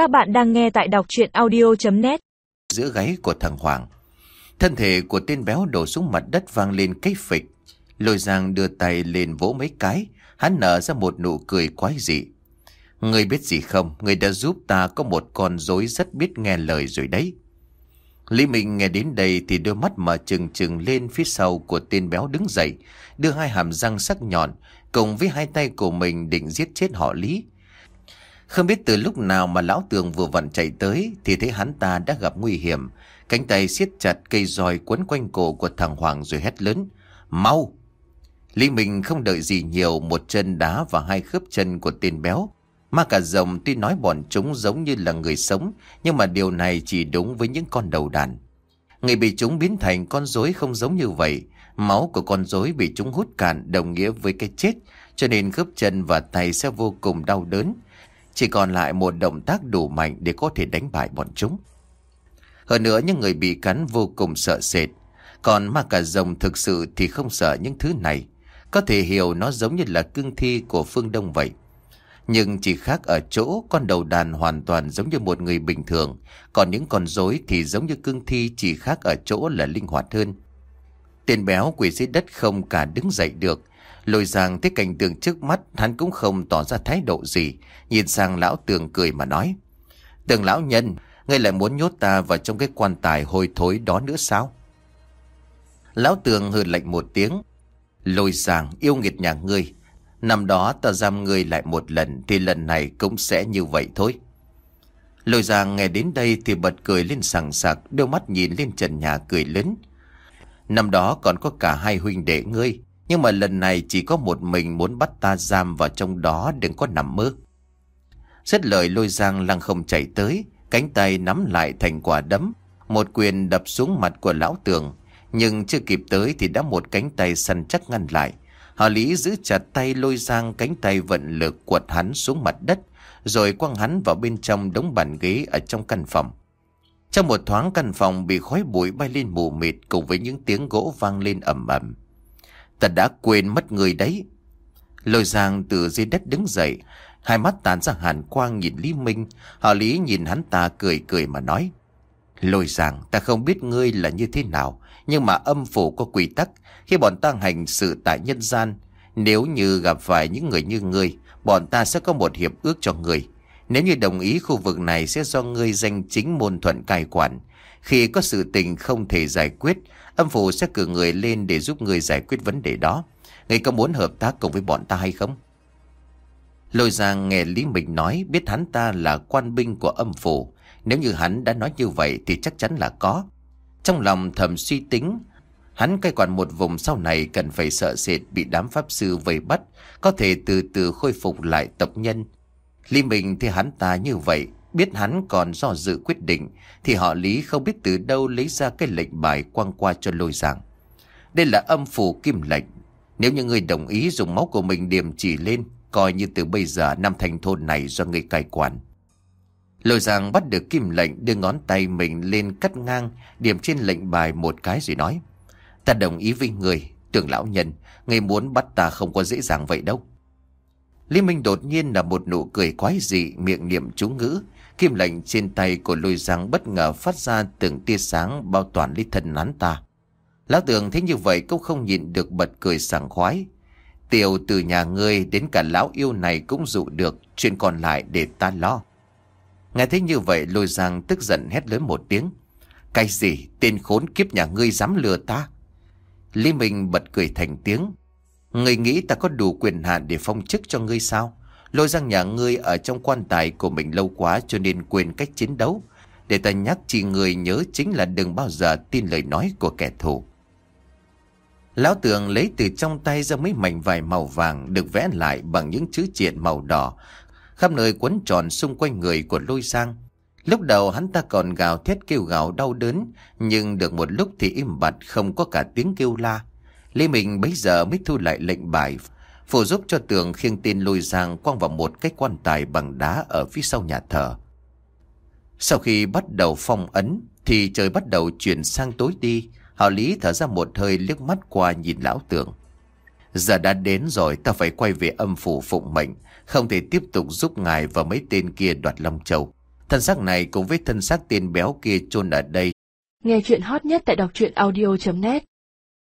Các bạn đang nghe tại đọc chuyện audio.net Giữa gáy của thằng Hoàng Thân thể của tên béo đổ xuống mặt đất vang lên cây phịch. Lôi giang đưa tay lên vỗ mấy cái Hắn nở ra một nụ cười quái dị. Người biết gì không? Người đã giúp ta có một con rối rất biết nghe lời rồi đấy. Lý Minh nghe đến đây thì đôi mắt mở trừng trừng lên phía sau của tên béo đứng dậy, đưa hai hàm răng sắc nhọn, cùng với hai tay của mình định giết chết họ Lý. Không biết từ lúc nào mà lão tường vừa vặn chạy tới, thì thấy hắn ta đã gặp nguy hiểm. Cánh tay siết chặt cây roi quấn quanh cổ của thằng Hoàng rồi hét lớn. Mau! Lý Minh không đợi gì nhiều, một chân đá và hai khớp chân của tên béo. Ma cả rồng tuy nói bọn chúng giống như là người sống, nhưng mà điều này chỉ đúng với những con đầu đàn. Người bị chúng biến thành con rối không giống như vậy. Máu của con rối bị chúng hút cạn, đồng nghĩa với cái chết, cho nên khớp chân và tay sẽ vô cùng đau đớn. Chỉ còn lại một động tác đủ mạnh để có thể đánh bại bọn chúng. Hơn nữa, những người bị cắn vô cùng sợ sệt. Còn ma cả rồng thực sự thì không sợ những thứ này. Có thể hiểu nó giống như là cương thi của phương Đông vậy. Nhưng chỉ khác ở chỗ con đầu đàn hoàn toàn giống như một người bình thường. Còn những con rối thì giống như cương thi, chỉ khác ở chỗ là linh hoạt hơn. Tên béo quỷ dưới đất không cả đứng dậy được. Lôi giang thấy cảnh tượng trước mắt hắn cũng không tỏ ra thái độ gì. Nhìn sang lão tường cười mà nói. Tường lão nhân, ngươi lại muốn nhốt ta vào trong cái quan tài hôi thối đó nữa sao? Lão tường hừ lạnh một tiếng. Lôi giang yêu nghiệt nhà ngươi. Năm đó ta giam ngươi lại một lần thì lần này cũng sẽ như vậy thôi. Lôi giang nghe đến đây thì bật cười lên sảng sặc, đôi mắt nhìn lên trần nhà cười lớn. Năm đó còn có cả hai huynh đệ ngươi, nhưng mà lần này chỉ có một mình muốn bắt ta giam vào trong đó đừng có nằm mơ. Rất lời lôi giang lăng không chạy tới, cánh tay nắm lại thành quả đấm, một quyền đập xuống mặt của lão tường. Nhưng chưa kịp tới thì đã một cánh tay săn chắc ngăn lại. Họ lý giữ chặt tay lôi giang cánh tay vận lực quật hắn xuống mặt đất, rồi quăng hắn vào bên trong đống bàn ghế ở trong căn phòng. Trong một thoáng căn phòng bị khói bụi bay lên mù mịt cùng với những tiếng gỗ vang lên ầm ầm. Ta đã quên mất người đấy. Lôi giang từ dưới đất đứng dậy, hai mắt tán ra hàn quang nhìn Lý Minh, họ Lý nhìn hắn ta cười cười mà nói. Lôi giang, ta không biết ngươi là như thế nào, nhưng mà âm phủ có quy tắc, khi bọn ta hành sự tại nhân gian, nếu như gặp phải những người như ngươi, bọn ta sẽ có một hiệp ước cho ngươi. Nếu như đồng ý khu vực này sẽ do ngươi danh chính môn thuận cai quản. Khi có sự tình không thể giải quyết, âm phủ sẽ cử người lên để giúp người giải quyết vấn đề đó. người có muốn hợp tác cùng với bọn ta hay không? Lôi giang nghe Lý Minh nói biết hắn ta là quan binh của âm phủ. Nếu như hắn đã nói như vậy thì chắc chắn là có. Trong lòng thầm suy tính, hắn cai quản một vùng sau này cần phải sợ sệt bị đám pháp sư vây bắt, có thể từ từ khôi phục lại tộc nhân. Lý Minh thì hắn ta như vậy, biết hắn còn do dự quyết định, thì họ Lý không biết từ đâu lấy ra cái lệnh bài quăng qua cho lôi giảng. Đây là âm phủ kim lệnh. Nếu như người đồng ý dùng máu của mình điểm chỉ lên, coi như từ bây giờ năm thành thôn này do người cai quản. Lôi giảng bắt được kim lệnh đưa ngón tay mình lên cắt ngang, điểm trên lệnh bài một cái rồi nói. Ta đồng ý với người, tưởng lão nhân, người muốn bắt ta không có dễ dàng vậy đâu. Lý Minh đột nhiên là một nụ cười quái dị miệng niệm chú ngữ. Kim lệnh trên tay của lôi giang bất ngờ phát ra từng tia sáng bao toàn lấy thân hắn ta. Lão tường thấy như vậy cũng không nhịn được bật cười sảng khoái. Tiểu từ nhà ngươi đến cả lão yêu này cũng dụ được, chuyện còn lại để ta lo. Nghe thấy như vậy lôi giang tức giận hét lớn một tiếng. Cái gì tên khốn kiếp nhà ngươi dám lừa ta? Lý Minh bật cười thành tiếng. Ngươi nghĩ ta có đủ quyền hạn để phong chức cho ngươi sao? Lôi giang nhà ngươi ở trong quan tài của mình lâu quá cho nên quên cách chiến đấu. Để ta nhắc chỉ người nhớ chính là đừng bao giờ tin lời nói của kẻ thù. Lão tường lấy từ trong tay ra mấy mảnh vải màu vàng được vẽ lại bằng những chữ triện màu đỏ khắp nơi quấn tròn xung quanh người của lôi sang. Lúc đầu hắn ta còn gào thét kêu gào đau đớn, nhưng được một lúc thì im bặt không có cả tiếng kêu la. Lê Minh bấy giờ mới thu lại lệnh bài, phụ giúp cho tường khiêng tin lôi giang quăng vào một cái quan tài bằng đá ở phía sau nhà thờ. Sau khi bắt đầu phong ấn, thì trời bắt đầu chuyển sang tối đi, họ lý thở ra một hơi liếc mắt qua nhìn lão tường. Giờ đã đến rồi ta phải quay về âm phủ phụng mệnh Không thể tiếp tục giúp ngài và mấy tên kia đoạt Long Châu Thân xác này cùng với thân xác tên béo kia chôn ở đây. Nghe chuyện hot nhất tại đọc truyện audio.net